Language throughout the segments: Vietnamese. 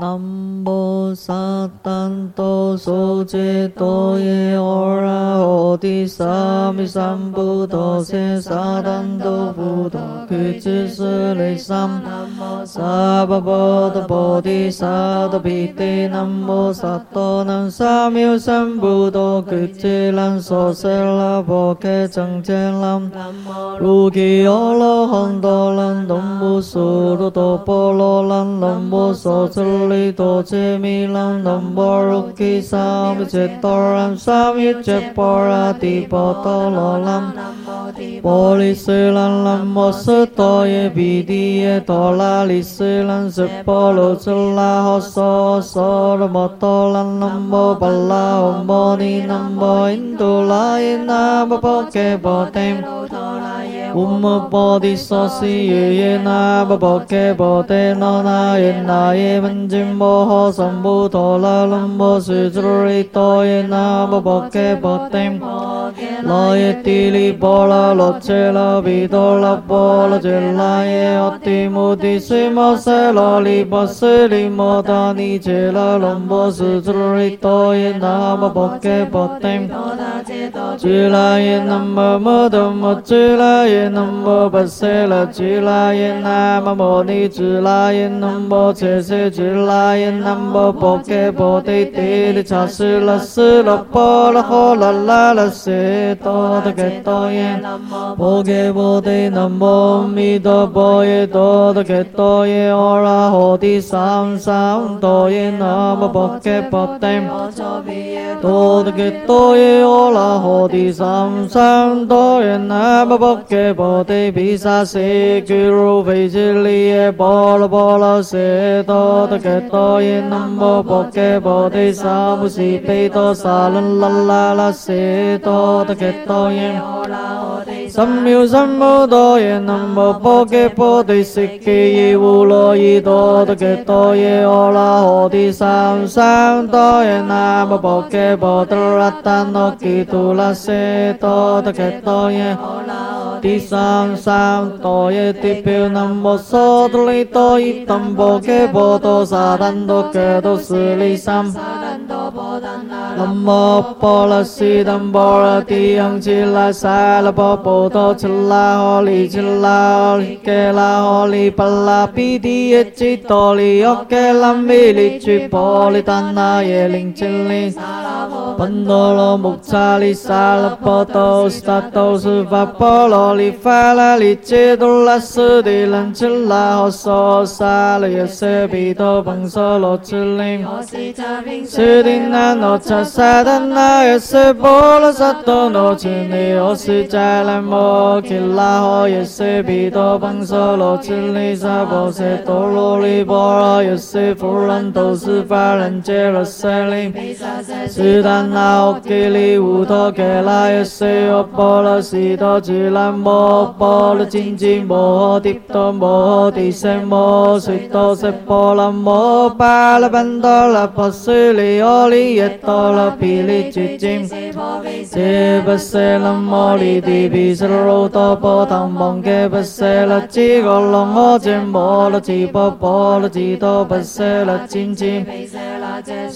삼보사탄도 소제도에 오라 오디사미삼부도세 사란도 부도. 俱胝斯利三萨巴波多波提萨多毗提南无萨多南萨缪三不多俱胝兰娑舍拉波揭正揭兰卢基欧罗汉多兰东无苏罗多波罗兰南无娑舍利多切弥兰南波罗基萨弥切多兰萨弥切波拉提波多罗兰 波利斯兰南摩斯多耶比提耶多拉利斯兰斯波罗切拉哈娑娑罗摩多兰南摩巴拉唵摩尼南摩印度拉耶那摩波揭波提 Ummu bodhi sosi yeye na baboke bote no na yen na ye manjim boho sambu tola lumbo sujuri to ye na baboke bote la ye tili bola loche la vido la bola jela ye oti mudi simo se lo li basili mo dani jela lumbo sujuri to ye na baboke bote 吉拉耶那摩摩的摩吉拉耶那摩巴色拉吉拉耶那摩摩尼吉拉耶那摩切色吉拉耶那摩波杰波提提的查色拉色拉波拉呼拉拉色多的格多耶，波杰波提南摩米多波耶多的格多耶，欧拉菩提萨埵多耶南摩波杰波提，多的格多耶欧拉。호디삼삼도엔나바법케보디비사세규루베질리에보라보라세도다케토엔나바법케보디사무시페도사란랄라라세도다케토엔호라 Sam Miu Sam Mô To Ye Nam Mô Bồ Ke Bồ Tê Sikh Ki Yi Wu Lo Yi To Ta Ke To Ye O La Ho Ti Sam Sam To Ye Nam Mô Bồ Ke Bồ Tê Ra Ta No Ki Tu La Se To Ta Ke To Ye Ti Sam Sam To Ye Ti Piu Nam Mô So Tu Li To Yi Tam Bồ Ke Bồ To Sa Tan Do Ke Do Sư Li Sam Nam Mô Bồ La Si 南无波罗悉耽波罗蜜多伽拉萨拉波波多伽拉奥利伽拉伽拉奥利波拉比帝耶吉多利耶伽拉咪利俱波利达那耶林伽利本多罗木扎利萨拉波多斯达多斯法波罗利法拉利揭多拉斯帝兰伽拉诃娑萨拉耶瑟比多本娑罗伽利，悉达宾娑，悉达那罗。菩萨那耶舍波罗萨多那真尼，阿悉迦兰摩，提拉诃耶舍比多邦娑罗真尼萨波舍多罗利波罗耶舍富兰多斯法兰杰罗塞林，是那阿基利乌托伽拉耶舍波罗悉多真兰摩，波罗真真摩提多摩提悉摩悉多舍波罗摩，巴拉班多拉波斯利奥利耶多。La pi li chi chim se ba se la mo li di bi se ro to po thang mong ke ba se la chi go long o chen mo la chi po po la chi to ba se la chin chim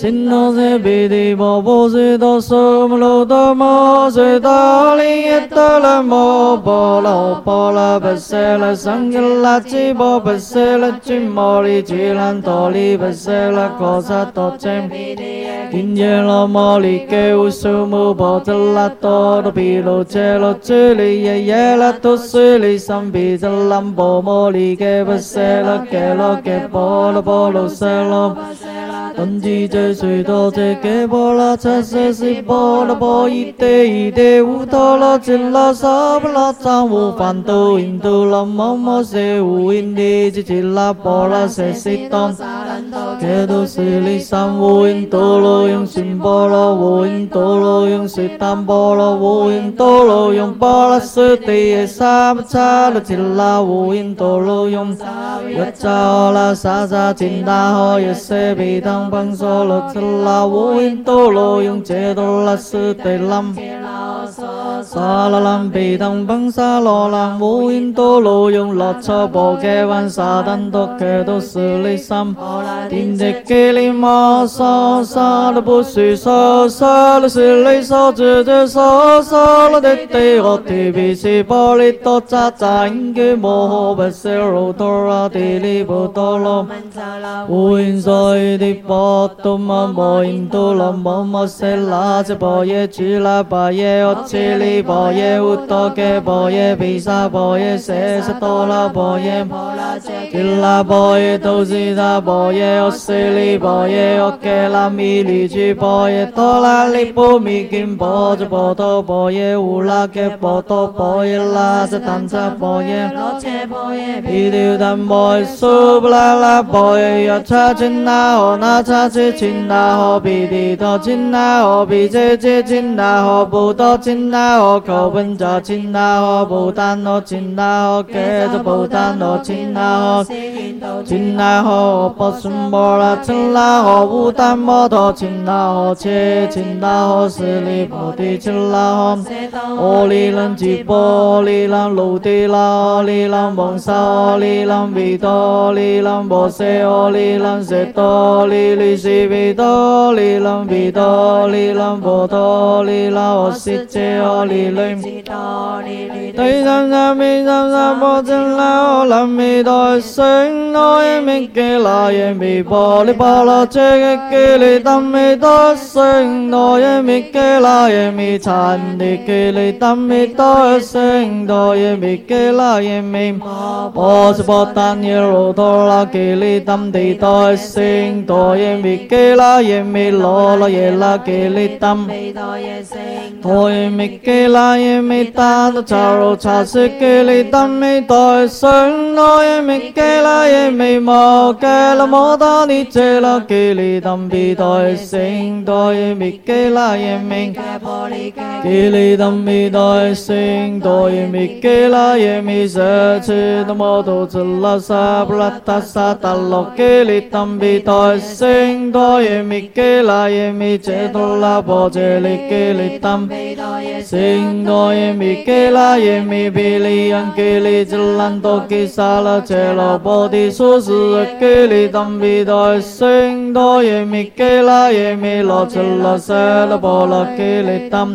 sin no se bi di bo bo se to so mo lo to mo se to li ye to la mo po la ho po la ba se la sang ye la chi bo ba se la chi mo li chi lan to li ba se la ko sa to chem Inye lo moli ke bi lo che lo che li ye ye la to cili sambi zelambo moli ke vesela ke lo ke lo polo selom lo tân chi che sui to che ke bo la cha se si bo la bo yi te yi te u to la chin la sa ba la cha wu fan tu in tu la mo mo se u in di chi chi la bo la se si ton ke do si lý sam u in tu lo yung sim bo la u in tu lo yung si tam bo la u in tu lo yung bo la sư ti e sa ba cha la chi la u in tu lo yung ya cha la sa sa chin da ho ye bì tăng tăng băng do lực thân la vô in tô lô yung chế đô la sư tề lâm. Sa la lam bị thăng băng, sa lo lam vô in tô lô yung lọ cho bộ kê văn sa tăng đô kê đô sư lý sâm tin đề kê lý mô sa sa đô bố sư sa sa lô sư lý sa, chư chư sa sa lô đế tê gọt thị bì sĩ bó lý tô cha cha in kê mô hô bè sê rô tô ra tì lý bồ tô lô vô in rồi đi 波多嘛莫因多罗莫莫是拉着波耶吉拉巴耶哦切里波耶乌多给波耶比萨波耶塞塞多拉波耶。Killa boye tozida boye osili boye oke la mili chi boye tola lipo mikin boje boto boye ula ke boto boye la se tanza boye Pidiu dan boye subla la 叉叉金那和比的多金那和比这这金那和不多金那和口本着金那和不单哦金那和给的不单哦金那和金那和不顺波拉金那和不单波多金那和切金那和是里波的金那和我里人吉波里人路的拉里人蒙沙里人维多里人波塞里人塞多里人。Li li si vi tô li lăng vi tô li lăng bồ tô li la o si chế o li lì tây sang gia mi sang gia bồ chân la o lam mi đôi sinh nói mi kê la ye mi bồ li bồ la chê kê kê li tâm mi đôi sinh nói mi kê la ye mi chan đi kê li tâm mi đôi sinh đôi ye mi kê la ye mi bồ sư bồ tát ye rô tô la kê li tâm đi đôi sinh đôi ye mi kê la ye mi lo la ye la kê li tâm thôi mi kê la ye mi ta ta cha ro cha sư kê li tâm mi đôi sinh nói mi kê la ye mi mô kê la mô ta ni chê la kê li tâm bi đôi sinh đôi mi kê la ye mi kê li tâm mi đôi sinh đôi mi kê la ye mi sơ chư ta mô tu chư la sa pra ta sa ta lo kê li tâm bi đôi sinh 星多耶密基那耶密这多拉波这里基里 tam，星多耶密基那耶密比利安基里这兰多基萨拉这罗波提苏斯基里 tam 比多星多耶密基那耶密罗这拉塞拉波拉基里 tam，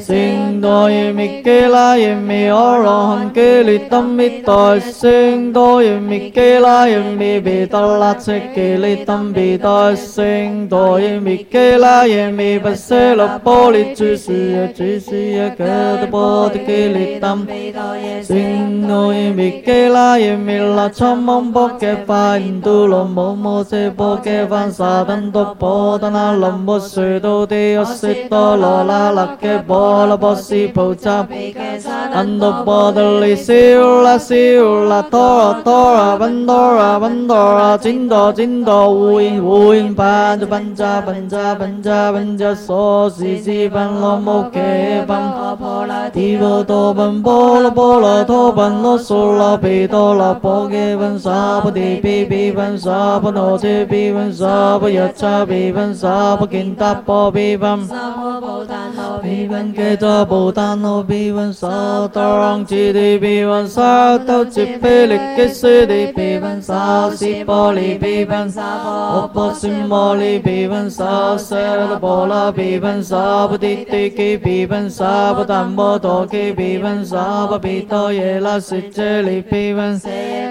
星。Sinh đôi mi kê la ye mi o ro han kê li tâm mi đôi sinh đôi mi kê la ye mi bi ta la chê kê e li e e tâm bi đôi sinh đôi mi kê la ye mi ba sê la bo li chư sư chư sư kê ta bo ta kê li tâm sinh đôi mi kê la ye mi la chom mong bo kê pha in tu lo mô mô se bo kê van sa tan to bo ta na lam bo sư đô te o se to lo la la kê bo la bo 是菩萨 an do bo da li tora la bandora la jindo to uin ban do ra ban do ra do in in ban cho ban ban ban ban so si si ban lo mo ke ban ti bo to ban bo la bo la to ban lo so la bi to la po ke ban sa po ti bi pi ban sa po no te bi ban sa po ya cha bi ban sa Po kin ta bo bi ban pi ban ke cha bồ tát no bi ban sa ta rang chi di bi ban sa tao chi pe li kê sư di bi ban sa si bo li bi ban sa bo bo sim mo li bi ban sa se la bo la bi ban sa bo ti ti ki bi ban sa bo tam bo to ki bi ban sa bo bi to ye la si che li bi ban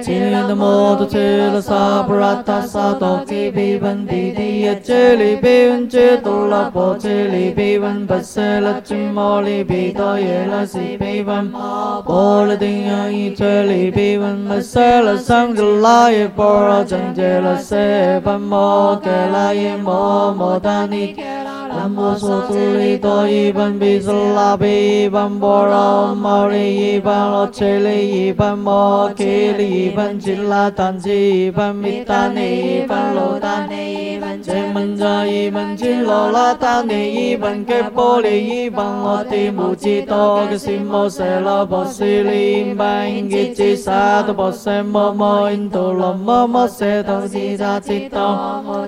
chi na mo to che la sa pra ta sa to ki bi ban di di ya che li bi ban che to la bo che li bi ban ba se la chi mo li bi to ye la si bi ban Bồ la ding ya Y che li bi ban ba la sang la ye bồ ra chân che la se ban mo ke la ye mo ni Nam mô Sô tu li Tô y ban bi Sô la bi ban bo Rô Mô ri y ban Lô Chê li y ban Mô Kê li y ban chin la Tàn chi y ban mi ta ni y ban lo ni y ban che ma 门扎一门金罗拉达尼一本给玻璃一本我的母鸡多个心莫塞拉波西里班给吉萨的波塞莫莫印度罗莫莫塞头吉扎吉多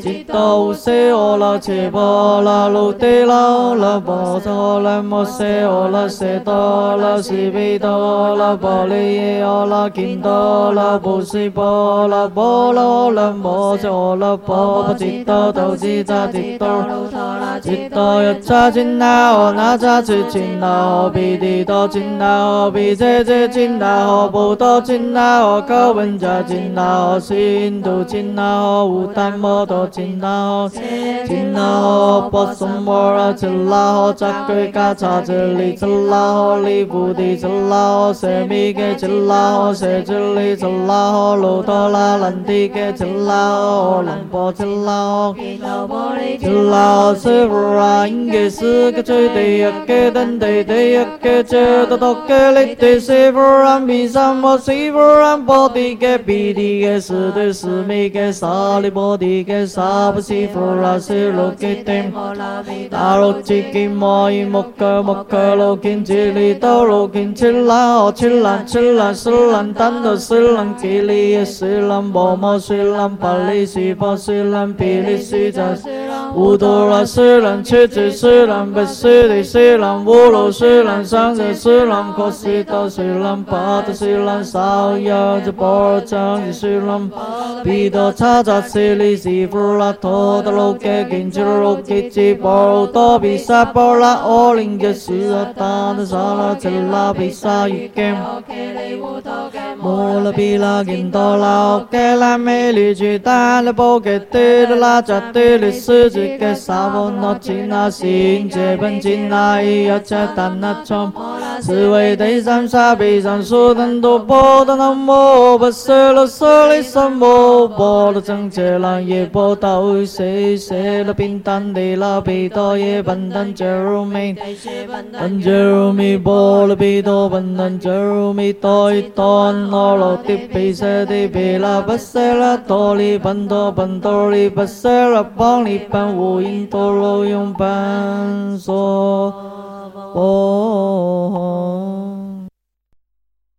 吉多塞欧拉切波拉鲁地拉拉波塞拉莫塞欧拉塞多拉西比多拉波利耶欧拉金多拉布西波拉波拉拉莫塞欧拉波 豆豆鸡，炸鸡豆，都特辣。吉多呀扎吉那哦那扎吉吉那哦比地多吉那哦比这这吉那哦不多吉那哦高文扎吉那哦新都吉那哦无丹摩多吉那哦吉那哦波松摩拉吉拉哦扎贵嘎扎吉里吉拉哦里布地吉拉哦塞米给吉拉哦塞吉里吉拉哦鲁多拉兰地给吉拉哦兰波吉拉哦吉拉哦 Sura inge si ke chui te yak ke dan te te yak ke che ta to ke li te si vuram bi sam mo si vuram po ti ke pi ti ke si te si mi ke sa li po ti ke sa pa si vura si lo ke te mo la vi ta ro chi ki mo i mo ke mo ke lo kin chi li to lo kin chi la o chi la chi la si la tan to si la ki li ye si la mo mo si la pa li si pa si la pi li si ta si la u to la si 斯兰曲子，斯兰白诗，地斯兰乌鲁，斯兰山人，斯兰可是大，斯兰巴特，斯兰沙亚，就波将，就斯兰比得，查扎斯里，是弗拉陀，达洛克，金吉洛克，之波多比萨波拉，奥林杰斯阿塔那扎拉杰拉比萨，玉根莫拉比拉金达拉，格拉梅里吉达拉波格蒂拉扎蒂里斯吉格萨波。Ke la mê li chi ta la bô ke tê la cha tê li sư chi ke sa vô nó chi na xin chế bên chi na y ya cha tan na chom sư vậy tây sam sa bị san su tân tu bồ tát nam mô bát sơ la sơ li sam mô bồ la chân chế lang ye bồ tao se se la pin tan de la pi to ye ban tan jerumi tan jerumi bồ la pi to ban tan jerumi toi ton no lo tiếp pi se đi pi la bát se la to li ban to 不用扮作保护